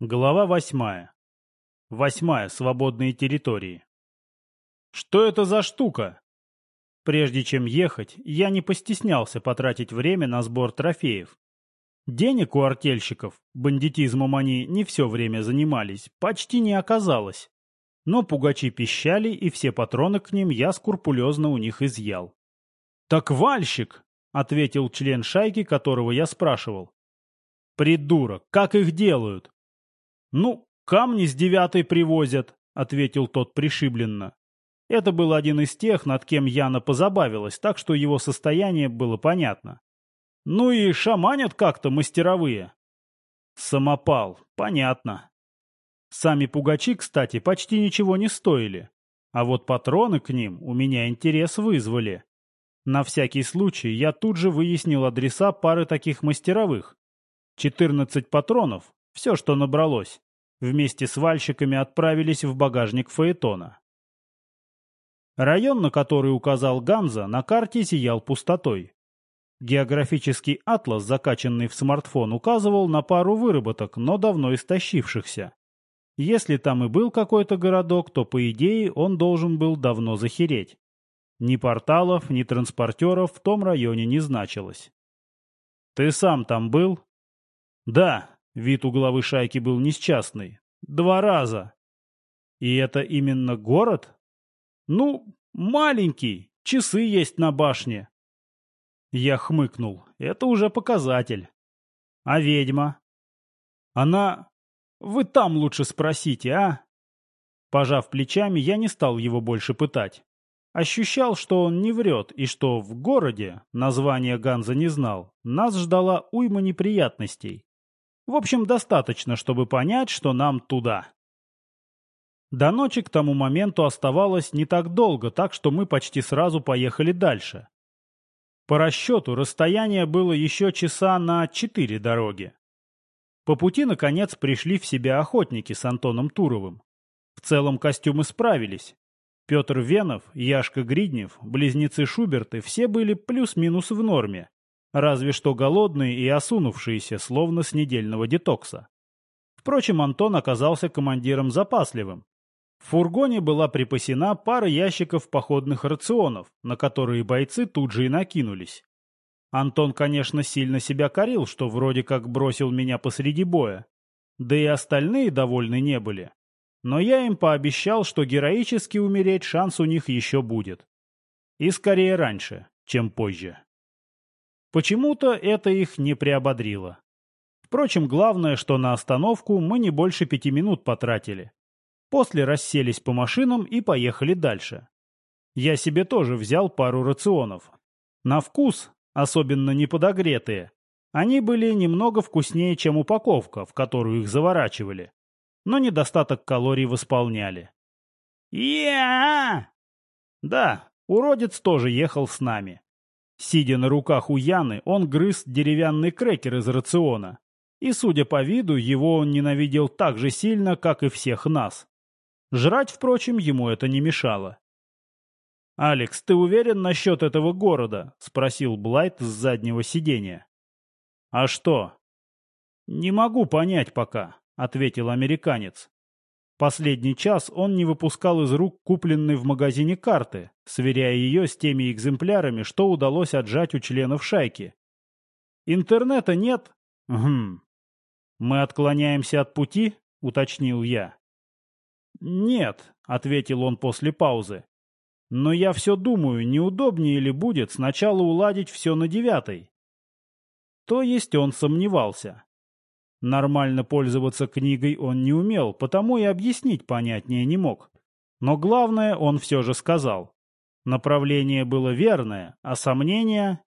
Глава восьмая. Восьмая. Свободные территории. Что это за штука? Прежде чем ехать, я не постеснялся потратить время на сбор трофеев. Денег у артельщиков, бандитизмом они не все время занимались, почти не оказалось. Но пугачи пищали, и все патроны к ним я скрупулезно у них изъял. «Так вальщик!» — ответил член шайки, которого я спрашивал. «Придурок! Как их делают?» «Ну, камни с девятой привозят», — ответил тот пришибленно. Это был один из тех, над кем Яна позабавилась, так что его состояние было понятно. Ну и шаманят как-то мастеровые. Самопал, понятно. Сами пугачи, кстати, почти ничего не стоили. А вот патроны к ним у меня интерес вызвали. На всякий случай я тут же выяснил адреса пары таких мастеровых. 14 патронов, все, что набралось, вместе с вальщиками отправились в багажник Фаэтона. Район, на который указал Ганза, на карте сиял пустотой. Географический атлас, закачанный в смартфон, указывал на пару выработок, но давно истощившихся. Если там и был какой-то городок, то, по идее, он должен был давно захереть. Ни порталов, ни транспортеров в том районе не значилось. «Ты сам там был?» «Да», — вид у главы шайки был несчастный. «Два раза». «И это именно город?» Ну, маленький, часы есть на башне. Я хмыкнул. Это уже показатель. А ведьма? Она... Вы там лучше спросите, а? Пожав плечами, я не стал его больше пытать. Ощущал, что он не врет, и что в городе, название Ганза не знал, нас ждала уйма неприятностей. В общем, достаточно, чтобы понять, что нам туда. До ночи к тому моменту оставалось не так долго, так что мы почти сразу поехали дальше. По расчету, расстояние было еще часа на четыре дороги. По пути, наконец, пришли в себя охотники с Антоном Туровым. В целом костюмы справились. Петр Венов, Яшка Гриднев, близнецы Шуберты все были плюс-минус в норме, разве что голодные и осунувшиеся, словно с недельного детокса. Впрочем, Антон оказался командиром запасливым, в фургоне была припасена пара ящиков походных рационов, на которые бойцы тут же и накинулись. Антон, конечно, сильно себя корил, что вроде как бросил меня посреди боя. Да и остальные довольны не были. Но я им пообещал, что героически умереть шанс у них еще будет. И скорее раньше, чем позже. Почему-то это их не приободрило. Впрочем, главное, что на остановку мы не больше пяти минут потратили. После расселись по машинам и поехали дальше. Я себе тоже взял пару рационов. На вкус, особенно не подогретые, они были немного вкуснее, чем упаковка, в которую их заворачивали. Но недостаток калорий восполняли. я Да, уродец тоже ехал с нами. Сидя на руках у Яны, он грыз деревянный крекер из рациона. И, судя по виду, его он ненавидел так же сильно, как и всех нас. Жрать, впрочем, ему это не мешало. «Алекс, ты уверен насчет этого города?» — спросил Блайт с заднего сиденья. «А что?» «Не могу понять пока», — ответил американец. Последний час он не выпускал из рук купленной в магазине карты, сверяя ее с теми экземплярами, что удалось отжать у членов шайки. «Интернета нет?» «Гм. Мы отклоняемся от пути?» — уточнил я. «Нет», — ответил он после паузы. «Но я все думаю, неудобнее ли будет сначала уладить все на девятой?» То есть он сомневался. Нормально пользоваться книгой он не умел, потому и объяснить понятнее не мог. Но главное он все же сказал. Направление было верное, а сомнения...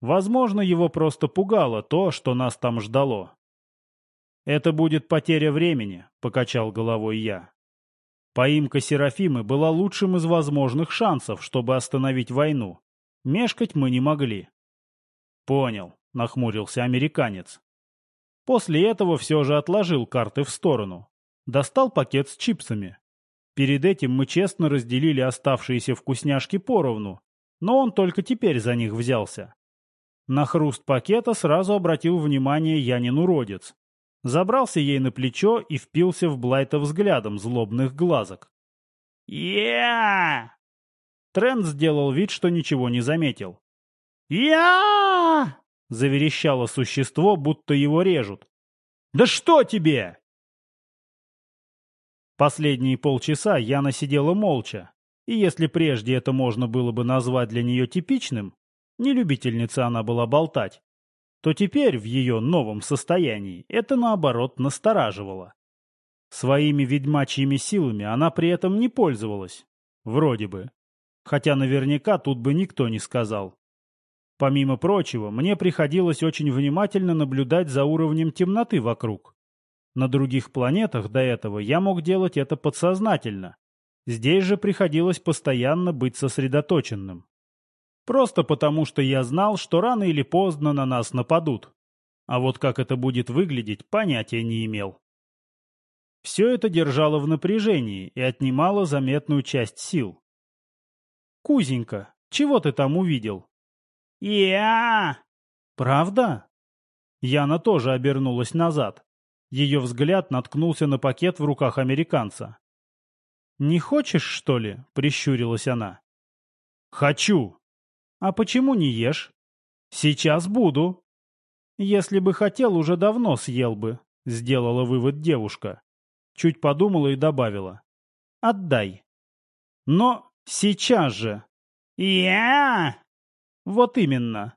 Возможно, его просто пугало то, что нас там ждало. «Это будет потеря времени», — покачал головой я. Поимка Серафимы была лучшим из возможных шансов, чтобы остановить войну. Мешкать мы не могли. Понял, нахмурился американец. После этого все же отложил карты в сторону. Достал пакет с чипсами. Перед этим мы честно разделили оставшиеся вкусняшки поровну, но он только теперь за них взялся. На хруст пакета сразу обратил внимание Янин уродец. Забрался ей на плечо и впился в Блайта взглядом злобных глазок. я Трент сделал вид, что ничего не заметил. я заверещало существо, будто его режут. «Да что тебе?» Последние полчаса Яна сидела молча, и если прежде это можно было бы назвать для нее типичным, не любительница она была болтать, то теперь в ее новом состоянии это наоборот настораживало. Своими ведьмачьими силами она при этом не пользовалась. Вроде бы. Хотя наверняка тут бы никто не сказал. Помимо прочего, мне приходилось очень внимательно наблюдать за уровнем темноты вокруг. На других планетах до этого я мог делать это подсознательно. Здесь же приходилось постоянно быть сосредоточенным. Просто потому, что я знал, что рано или поздно на нас нападут. А вот как это будет выглядеть, понятия не имел. Все это держало в напряжении и отнимало заметную часть сил. «Кузенька, чего ты там увидел?» «Я!» «Правда?» Яна тоже обернулась назад. Ее взгляд наткнулся на пакет в руках американца. «Не хочешь, что ли?» — прищурилась она. «Хочу!» «А почему не ешь?» «Сейчас буду». «Если бы хотел, уже давно съел бы», — сделала вывод девушка. Чуть подумала и добавила. «Отдай». «Но сейчас же». «Я!» «Вот именно».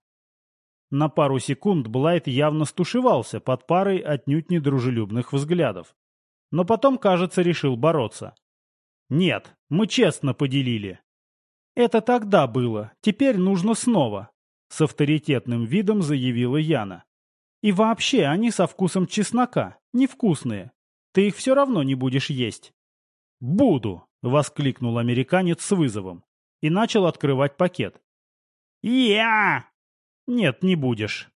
На пару секунд Блайт явно стушевался под парой отнюдь недружелюбных взглядов. Но потом, кажется, решил бороться. «Нет, мы честно поделили. «Это тогда было, теперь нужно снова», — с авторитетным видом заявила Яна. «И вообще они со вкусом чеснока, невкусные. Ты их все равно не будешь есть». «Буду!» — воскликнул американец с вызовом и начал открывать пакет. «Я!» «Нет, не будешь».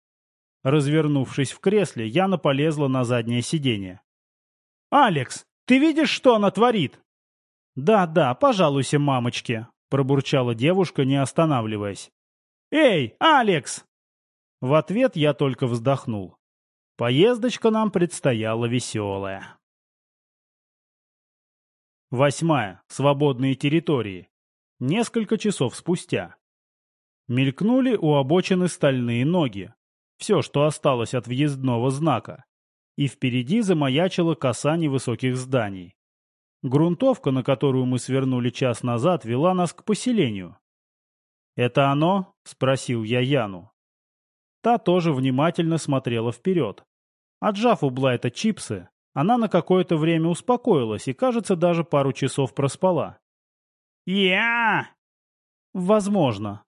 Развернувшись в кресле, Яна полезла на заднее сиденье. «Алекс, ты видишь, что она творит?» «Да, да, пожалуйся мамочке», — пробурчала девушка, не останавливаясь. «Эй, Алекс!» В ответ я только вздохнул. Поездочка нам предстояла веселая. Восьмая. Свободные территории. Несколько часов спустя. Мелькнули у обочины стальные ноги. Все, что осталось от въездного знака. И впереди замаячила коса невысоких зданий. Грунтовка, на которую мы свернули час назад, вела нас к поселению. «Это оно?» — спросил я Яну. Та тоже внимательно смотрела вперед. Отжав у Блайта чипсы, она на какое-то время успокоилась и, кажется, даже пару часов проспала. «Я!» «Возможно».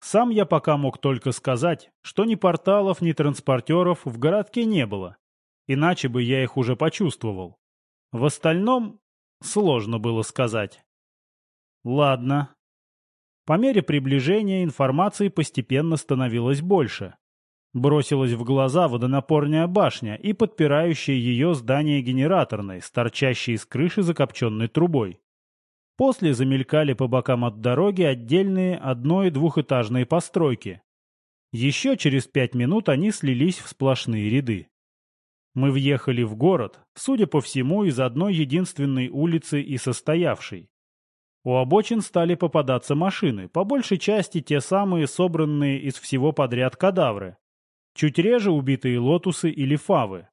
Сам я пока мог только сказать, что ни порталов, ни транспортеров в городке не было, иначе бы я их уже почувствовал. В остальном сложно было сказать. Ладно. По мере приближения информации постепенно становилось больше. Бросилась в глаза водонапорная башня и подпирающее ее здание генераторной, с торчащей из крыши закопченной трубой. После замелькали по бокам от дороги отдельные одно- и двухэтажные постройки. Еще через пять минут они слились в сплошные ряды. Мы въехали в город, судя по всему, из одной единственной улицы и состоявшей. У обочин стали попадаться машины, по большей части те самые собранные из всего подряд кадавры. Чуть реже убитые лотусы или фавы.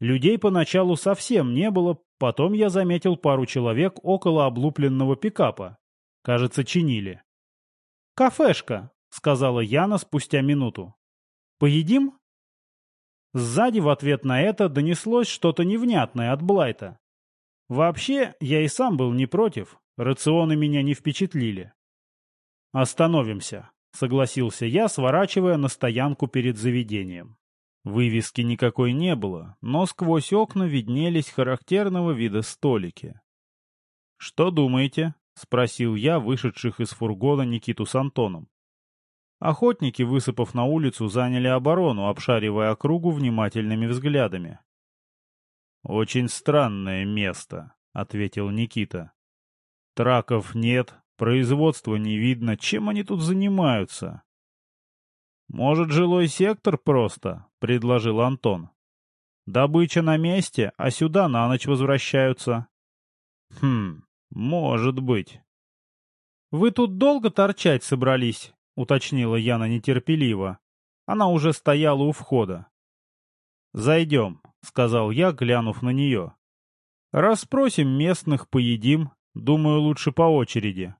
Людей поначалу совсем не было, потом я заметил пару человек около облупленного пикапа. Кажется, чинили. «Кафешка», — сказала Яна спустя минуту. «Поедим?» Сзади в ответ на это донеслось что-то невнятное от Блайта. Вообще, я и сам был не против, рационы меня не впечатлили. «Остановимся», — согласился я, сворачивая на стоянку перед заведением. Вывески никакой не было, но сквозь окна виднелись характерного вида столики. «Что думаете?» — спросил я вышедших из фургона Никиту с Антоном. Охотники, высыпав на улицу, заняли оборону, обшаривая округу внимательными взглядами. «Очень странное место», — ответил Никита. «Траков нет, производства не видно. Чем они тут занимаются?» «Может, жилой сектор просто?» — предложил Антон. Добыча на месте, а сюда на ночь возвращаются. Хм, может быть. Вы тут долго торчать собрались? Уточнила Яна нетерпеливо. Она уже стояла у входа. «Зайдем», — сказал я, глянув на нее. «Расспросим местных, поедим. Думаю, лучше по очереди».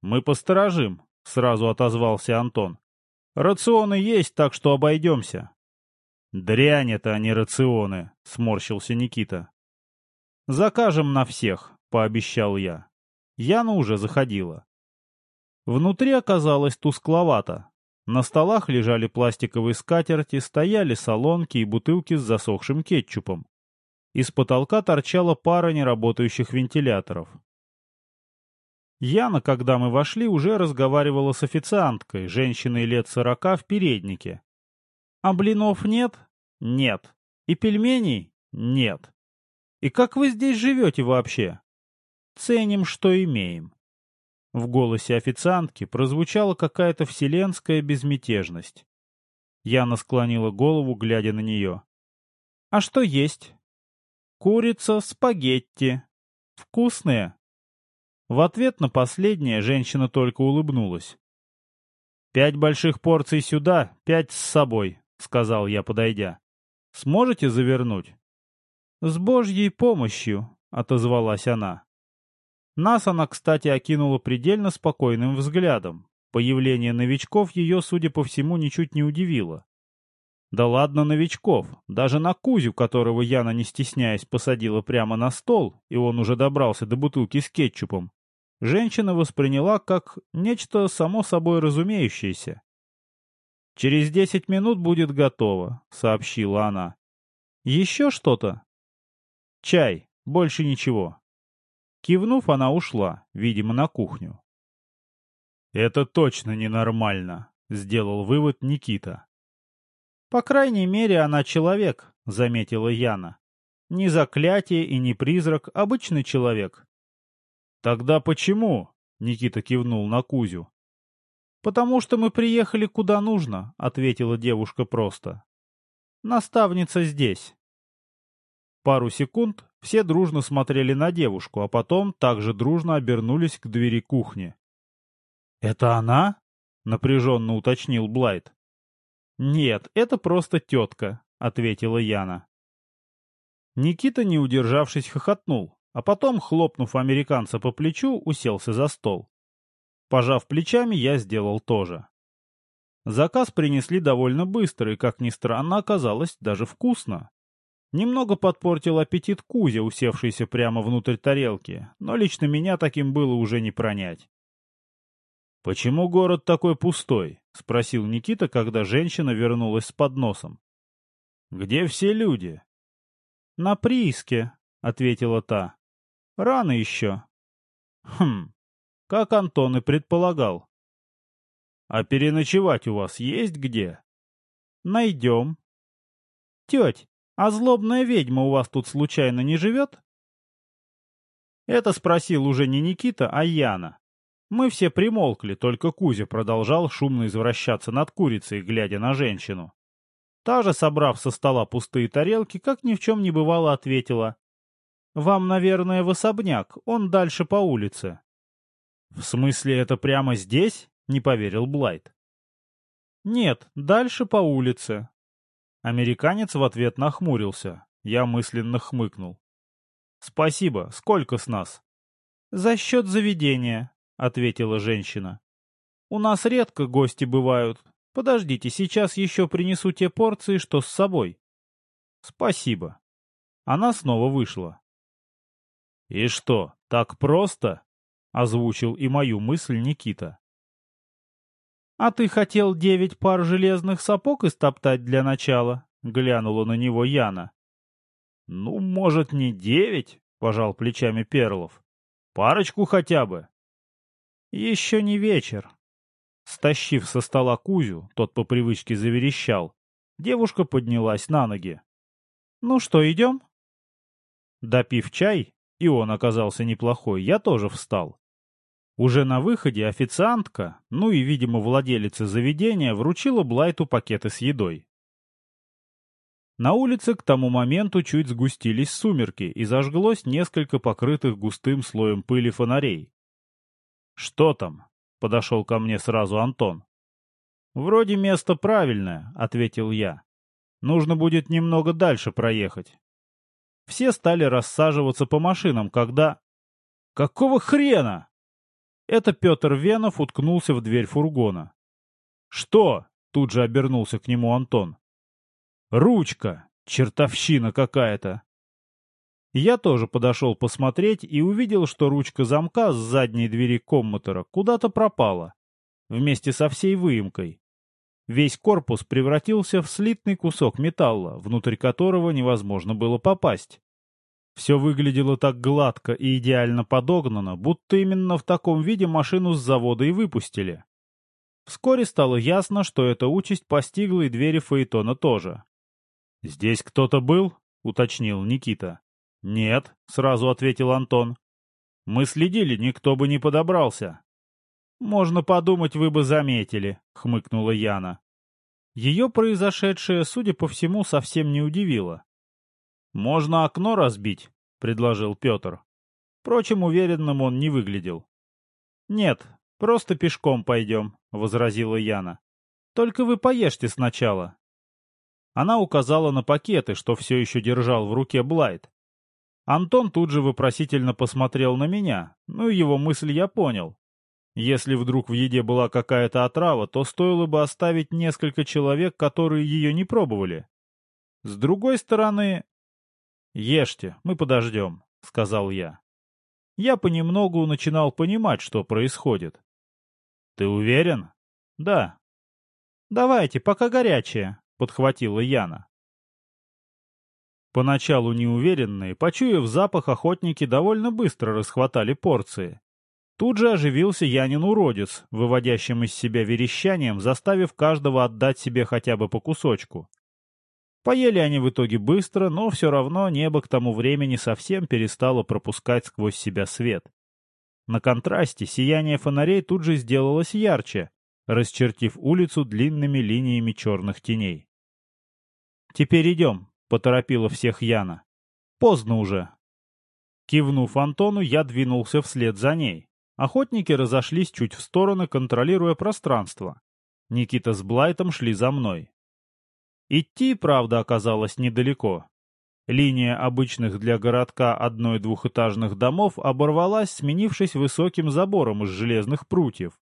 «Мы посторожим», — сразу отозвался Антон. «Рационы есть, так что обойдемся». «Дрянь это, а не рационы», — сморщился Никита. «Закажем на всех», — пообещал я. Яна уже заходила. Внутри оказалось тускловато. На столах лежали пластиковые скатерти, стояли солонки и бутылки с засохшим кетчупом. Из потолка торчала пара неработающих вентиляторов. Яна, когда мы вошли, уже разговаривала с официанткой, женщиной лет сорока в переднике. «А блинов нет?» «Нет». «И пельменей?» «Нет». «И как вы здесь живете вообще?» «Ценим, что имеем». В голосе официантки прозвучала какая-то вселенская безмятежность. Яна склонила голову, глядя на нее. «А что есть?» «Курица, спагетти. Вкусные?» В ответ на последнее женщина только улыбнулась. «Пять больших порций сюда, пять с собой», — сказал я, подойдя. «Сможете завернуть?» «С божьей помощью», — отозвалась она. Нас она, кстати, окинула предельно спокойным взглядом. Появление новичков ее, судя по всему, ничуть не удивило. Да ладно новичков, даже на Кузю, которого Яна, не стесняясь, посадила прямо на стол, и он уже добрался до бутылки с кетчупом, женщина восприняла как нечто само собой разумеющееся. «Через десять минут будет готово», — сообщила она. «Еще что-то?» «Чай, больше ничего». Кивнув, она ушла, видимо, на кухню. «Это точно ненормально», — сделал вывод Никита. «По крайней мере, она человек», — заметила Яна. «Не заклятие и не призрак, обычный человек». «Тогда почему?» — Никита кивнул на Кузю. «Потому что мы приехали куда нужно», — ответила девушка просто. «Наставница здесь». Пару секунд все дружно смотрели на девушку, а потом также дружно обернулись к двери кухни. «Это она?» — напряженно уточнил Блайт. «Нет, это просто тетка», — ответила Яна. Никита, не удержавшись, хохотнул, а потом, хлопнув американца по плечу, уселся за стол. Пожав плечами, я сделал то же. Заказ принесли довольно быстро и, как ни странно, оказалось даже вкусно. Немного подпортил аппетит Кузя, усевшийся прямо внутрь тарелки, но лично меня таким было уже не пронять. «Почему город такой пустой?» — спросил Никита, когда женщина вернулась с подносом. «Где все люди?» «На прииске», — ответила та. «Рано еще». «Хм, как Антон и предполагал». «А переночевать у вас есть где?» «Найдем». «Теть, а злобная ведьма у вас тут случайно не живет? Это спросил уже не Никита, а Яна. Мы все примолкли, только Кузя продолжал шумно извращаться над курицей, глядя на женщину. Та же, собрав со стола пустые тарелки, как ни в чем не бывало, ответила. «Вам, наверное, в особняк, он дальше по улице». «В смысле, это прямо здесь?» — не поверил Блайт. «Нет, дальше по улице. Американец в ответ нахмурился. Я мысленно хмыкнул. «Спасибо. Сколько с нас?» «За счет заведения», — ответила женщина. «У нас редко гости бывают. Подождите, сейчас еще принесу те порции, что с собой». «Спасибо». Она снова вышла. «И что, так просто?» — озвучил и мою мысль Никита. «А ты хотел девять пар железных сапог истоптать для начала?» — глянула на него Яна. «Ну, может, не девять?» — пожал плечами Перлов. «Парочку хотя бы». «Еще не вечер». Стащив со стола Кузю, тот по привычке заверещал, девушка поднялась на ноги. «Ну что, идем?» Допив чай, и он оказался неплохой, я тоже встал. Уже на выходе официантка, ну и, видимо, владелица заведения, вручила Блайту пакеты с едой. На улице к тому моменту чуть сгустились сумерки и зажглось несколько покрытых густым слоем пыли фонарей. «Что там?» — подошел ко мне сразу Антон. «Вроде место правильное», — ответил я. «Нужно будет немного дальше проехать». Все стали рассаживаться по машинам, когда... «Какого хрена?» Это Петр Венов уткнулся в дверь фургона. «Что?» — тут же обернулся к нему Антон. «Ручка! Чертовщина какая-то!» Я тоже подошел посмотреть и увидел, что ручка замка с задней двери коммутера куда-то пропала, вместе со всей выемкой. Весь корпус превратился в слитный кусок металла, внутрь которого невозможно было попасть. Все выглядело так гладко и идеально подогнано, будто именно в таком виде машину с завода и выпустили. Вскоре стало ясно, что эта участь постигла и двери Фаэтона тоже. «Здесь кто-то был?» — уточнил Никита. «Нет», — сразу ответил Антон. «Мы следили, никто бы не подобрался». «Можно подумать, вы бы заметили», — хмыкнула Яна. Ее произошедшее, судя по всему, совсем не удивило. «Можно окно разбить», — предложил Петр. Впрочем, уверенным он не выглядел. «Нет, просто пешком пойдем», — возразила Яна. «Только вы поешьте сначала». Она указала на пакеты, что все еще держал в руке Блайт. Антон тут же вопросительно посмотрел на меня, ну его мысль я понял. Если вдруг в еде была какая-то отрава, то стоило бы оставить несколько человек, которые ее не пробовали. С другой стороны, «Ешьте, мы подождем», — сказал я. Я понемногу начинал понимать, что происходит. «Ты уверен?» «Да». «Давайте, пока горячее», — подхватила Яна. Поначалу неуверенные, почуяв запах, охотники довольно быстро расхватали порции. Тут же оживился Янин уродец, выводящим из себя верещанием, заставив каждого отдать себе хотя бы по кусочку. Поели они в итоге быстро, но все равно небо к тому времени совсем перестало пропускать сквозь себя свет. На контрасте сияние фонарей тут же сделалось ярче, расчертив улицу длинными линиями черных теней. «Теперь идем», — поторопила всех Яна. «Поздно уже». Кивнув Антону, я двинулся вслед за ней. Охотники разошлись чуть в стороны, контролируя пространство. Никита с Блайтом шли за мной. Идти, правда, оказалось недалеко. Линия обычных для городка одной-двухэтажных домов оборвалась, сменившись высоким забором из железных прутьев.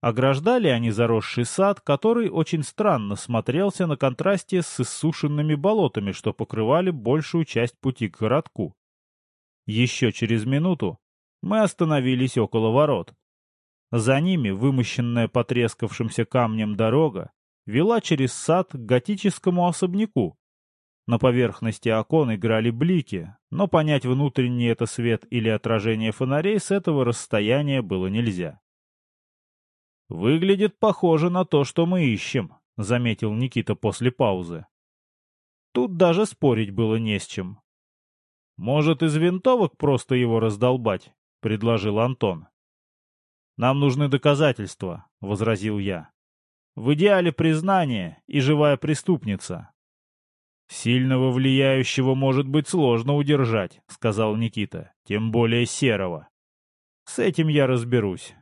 Ограждали они заросший сад, который очень странно смотрелся на контрасте с иссушенными болотами, что покрывали большую часть пути к городку. Еще через минуту мы остановились около ворот. За ними, вымощенная потрескавшимся камнем дорога, вела через сад к готическому особняку. На поверхности окон играли блики, но понять, внутренний это свет или отражение фонарей с этого расстояния было нельзя. «Выглядит похоже на то, что мы ищем», — заметил Никита после паузы. Тут даже спорить было не с чем. «Может, из винтовок просто его раздолбать?» — предложил Антон. «Нам нужны доказательства», — возразил я. В идеале признание и живая преступница. «Сильного влияющего может быть сложно удержать», — сказал Никита, — «тем более серого. С этим я разберусь».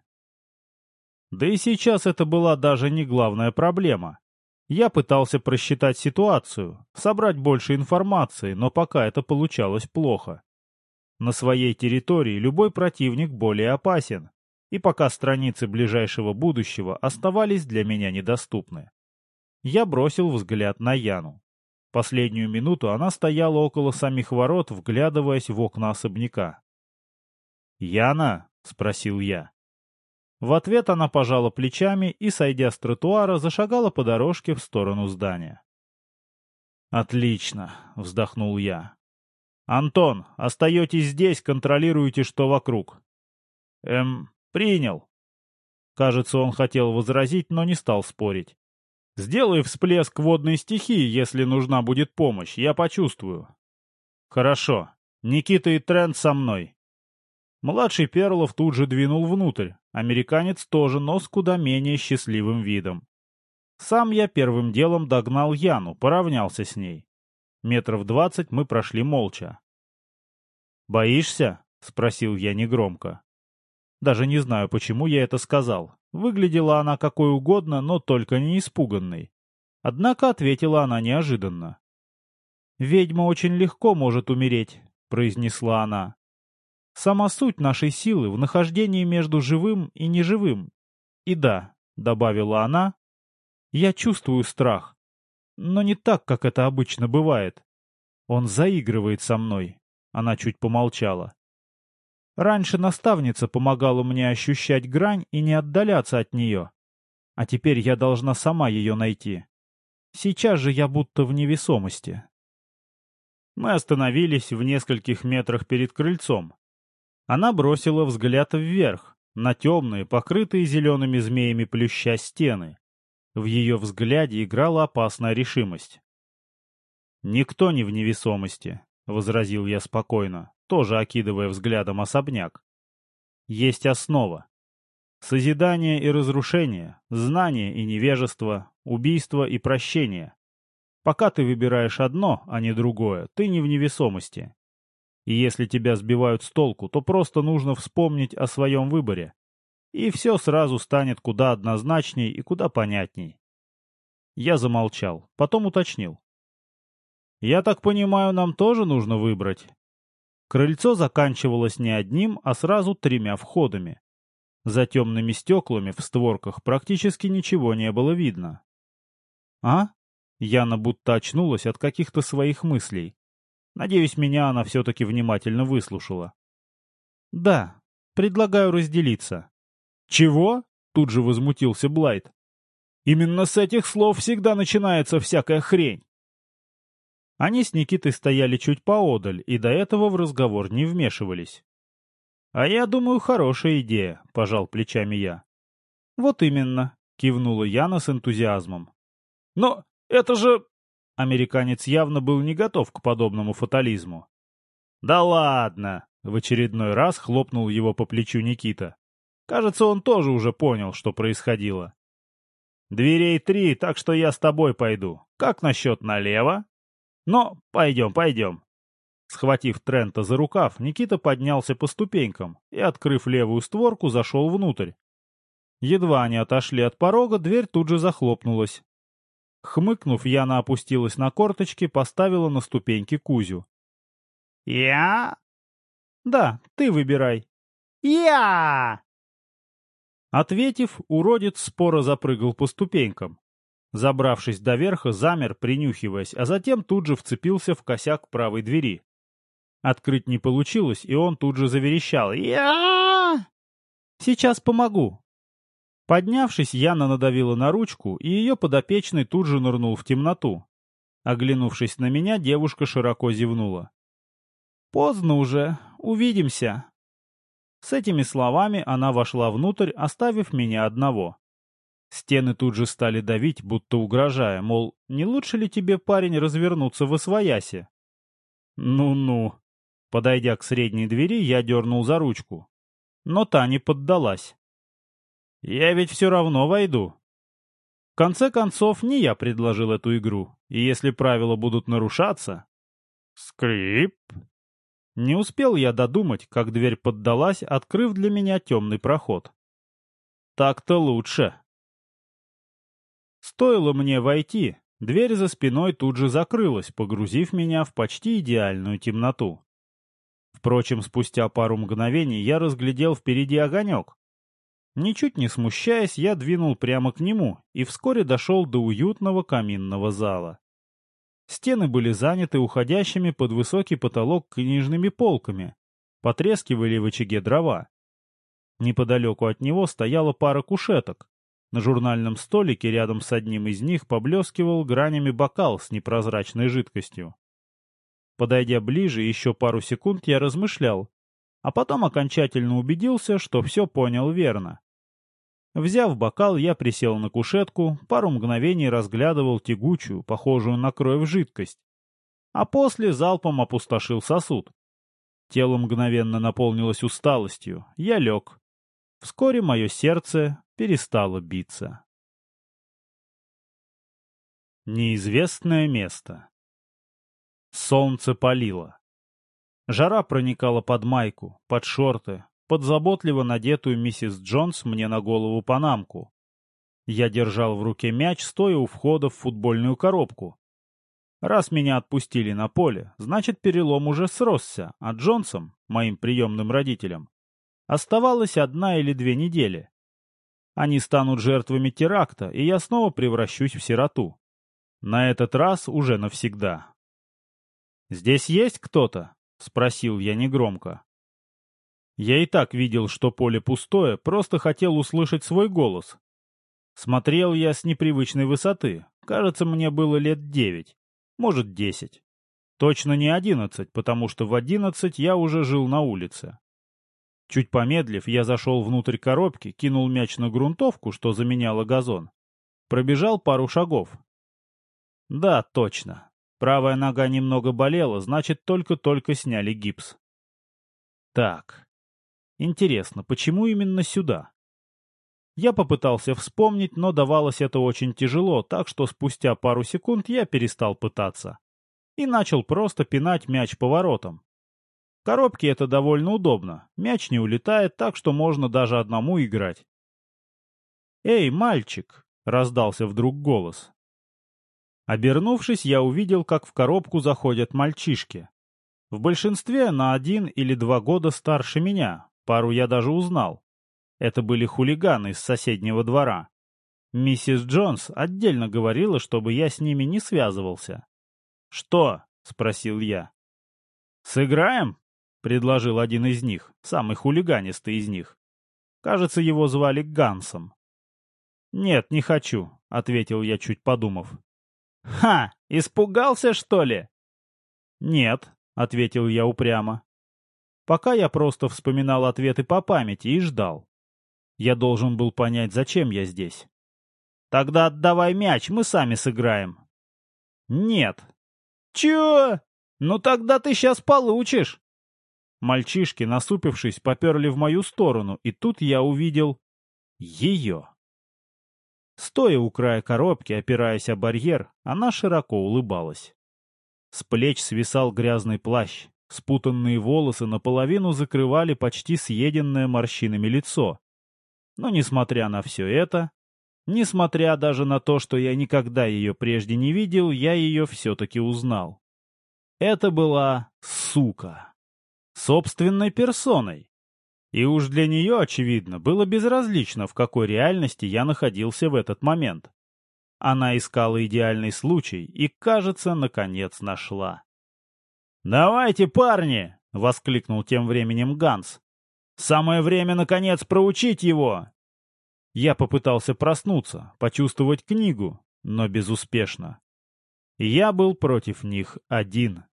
Да и сейчас это была даже не главная проблема. Я пытался просчитать ситуацию, собрать больше информации, но пока это получалось плохо. На своей территории любой противник более опасен, и пока страницы ближайшего будущего оставались для меня недоступны. Я бросил взгляд на Яну. Последнюю минуту она стояла около самих ворот, вглядываясь в окна особняка. «Яна?» — спросил я. В ответ она пожала плечами и, сойдя с тротуара, зашагала по дорожке в сторону здания. «Отлично!» — вздохнул я. «Антон, остаетесь здесь, контролируете, что вокруг». «Эм, «Принял». Кажется, он хотел возразить, но не стал спорить. «Сделай всплеск водной стихии, если нужна будет помощь, я почувствую». «Хорошо. Никита и Трент со мной». Младший Перлов тут же двинул внутрь, американец тоже, но с куда менее счастливым видом. Сам я первым делом догнал Яну, поравнялся с ней. Метров двадцать мы прошли молча. «Боишься?» — спросил я негромко. Даже не знаю, почему я это сказал. Выглядела она какой угодно, но только не испуганной. Однако ответила она неожиданно. «Ведьма очень легко может умереть», — произнесла она. «Сама суть нашей силы в нахождении между живым и неживым. И да», — добавила она, — «я чувствую страх, но не так, как это обычно бывает. Он заигрывает со мной». Она чуть помолчала. Раньше наставница помогала мне ощущать грань и не отдаляться от нее. А теперь я должна сама ее найти. Сейчас же я будто в невесомости. Мы остановились в нескольких метрах перед крыльцом. Она бросила взгляд вверх, на темные, покрытые зелеными змеями плюща стены. В ее взгляде играла опасная решимость. «Никто не в невесомости», — возразил я спокойно тоже окидывая взглядом особняк. Есть основа. Созидание и разрушение, знание и невежество, убийство и прощение. Пока ты выбираешь одно, а не другое, ты не в невесомости. И если тебя сбивают с толку, то просто нужно вспомнить о своем выборе. И все сразу станет куда однозначней и куда понятней. Я замолчал, потом уточнил. «Я так понимаю, нам тоже нужно выбрать?» Крыльцо заканчивалось не одним, а сразу тремя входами. За темными стеклами в створках практически ничего не было видно. «А?» Яна будто очнулась от каких-то своих мыслей. Надеюсь, меня она все-таки внимательно выслушала. «Да, предлагаю разделиться». «Чего?» — тут же возмутился Блайт. «Именно с этих слов всегда начинается всякая хрень. Они с Никитой стояли чуть поодаль и до этого в разговор не вмешивались. «А я думаю, хорошая идея», — пожал плечами я. «Вот именно», — кивнула Яна с энтузиазмом. «Но это же...» Американец явно был не готов к подобному фатализму. «Да ладно!» — в очередной раз хлопнул его по плечу Никита. Кажется, он тоже уже понял, что происходило. «Дверей три, так что я с тобой пойду. Как насчет налево?» Но пойдем, пойдем. Схватив Трента за рукав, Никита поднялся по ступенькам и, открыв левую створку, зашел внутрь. Едва они отошли от порога, дверь тут же захлопнулась. Хмыкнув, Яна опустилась на корточки, поставила на ступеньки Кузю. «Я?» «Да, ты выбирай». «Я!» Ответив, уродец споро запрыгал по ступенькам. Забравшись до верха, замер, принюхиваясь, а затем тут же вцепился в косяк правой двери. Открыть не получилось, и он тут же заверещал. «Я...» «Сейчас помогу». Поднявшись, Яна надавила на ручку, и ее подопечный тут же нырнул в темноту. Оглянувшись на меня, девушка широко зевнула. «Поздно уже. Увидимся». С этими словами она вошла внутрь, оставив меня одного. Стены тут же стали давить, будто угрожая, мол, не лучше ли тебе, парень, развернуться в освоясе? Ну-ну. Подойдя к средней двери, я дернул за ручку. Но та не поддалась. Я ведь все равно войду. В конце концов, не я предложил эту игру, и если правила будут нарушаться... Скрип! Не успел я додумать, как дверь поддалась, открыв для меня темный проход. Так-то лучше. Стоило мне войти, дверь за спиной тут же закрылась, погрузив меня в почти идеальную темноту. Впрочем, спустя пару мгновений я разглядел впереди огонек. Ничуть не смущаясь, я двинул прямо к нему и вскоре дошел до уютного каминного зала. Стены были заняты уходящими под высокий потолок книжными полками, потрескивали в очаге дрова. Неподалеку от него стояла пара кушеток, на журнальном столике рядом с одним из них поблескивал гранями бокал с непрозрачной жидкостью. Подойдя ближе еще пару секунд, я размышлял, а потом окончательно убедился, что все понял верно. Взяв бокал, я присел на кушетку, пару мгновений разглядывал тягучую, похожую на кровь жидкость, а после залпом опустошил сосуд. Тело мгновенно наполнилось усталостью, я лег. Вскоре мое сердце перестало биться. Неизвестное место Солнце палило. Жара проникала под майку, под шорты, под заботливо надетую миссис Джонс мне на голову панамку. Я держал в руке мяч, стоя у входа в футбольную коробку. Раз меня отпустили на поле, значит перелом уже сросся, а Джонсом, моим приемным родителям, оставалась одна или две недели. Они станут жертвами теракта, и я снова превращусь в сироту. На этот раз уже навсегда. «Здесь есть кто-то?» — спросил я негромко. Я и так видел, что поле пустое, просто хотел услышать свой голс. Смотрел я с непривычной высоты. Кажется, мне было лет девять, может, десять. Точно не одиннадцать, потому что в одиннадцать я уже жил на улице. Чуть помедлив, я зашел внутрь коробки, кинул мяч на грунтовку, что заменяло газон. Пробежал пару шагов. Да, точно. Правая нога немного болела, значит, только-только сняли гипс. Так. Интересно, почему именно сюда? Я попытался вспомнить, но давалось это очень тяжело, так что спустя пару секунд я перестал пытаться. И начал просто пинать мяч поворотом коробке это довольно удобно. Мяч не улетает, так что можно даже одному играть. «Эй, мальчик!» — раздался вдруг голос. Обернувшись, я увидел, как в коробку заходят мальчишки. В большинстве на один или два года старше меня, пару я даже узнал. Это были хулиганы из соседнего двора. Миссис Джонс отдельно говорила, чтобы я с ними не связывался. «Что?» — спросил я. «Сыграем?» — предложил один из них, самый хулиганистый из них. Кажется, его звали Гансом. «Нет, не хочу», — ответил я, чуть подумав. «Ха! Испугался, что ли?» «Нет», — ответил я упрямо. Пока я просто вспоминал ответы по памяти и ждал. Я должен был понять, зачем я здесь. «Тогда отдавай мяч, мы сами сыграем». «Нет». «Чё? Ну тогда ты сейчас получишь». Мальчишки, насупившись, поперли в мою сторону, и тут я увидел... ее. Стоя у края коробки, опираясь о барьер, она широко улыбалась. С плеч свисал грязный плащ, спутанные волосы наполовину закрывали почти съеденное морщинами лицо. Но, несмотря на все это, несмотря даже на то, что я никогда ее прежде не видел, я ее все-таки узнал. Это была сука собственной персоной. И уж для нее, очевидно, было безразлично, в какой реальности я находился в этот момент. Она искала идеальный случай и, кажется, наконец нашла. «Давайте, парни!» — воскликнул тем временем Ганс. «Самое время, наконец, проучить его!» Я попытался проснуться, почувствовать книгу, но безуспешно. Я был против них один.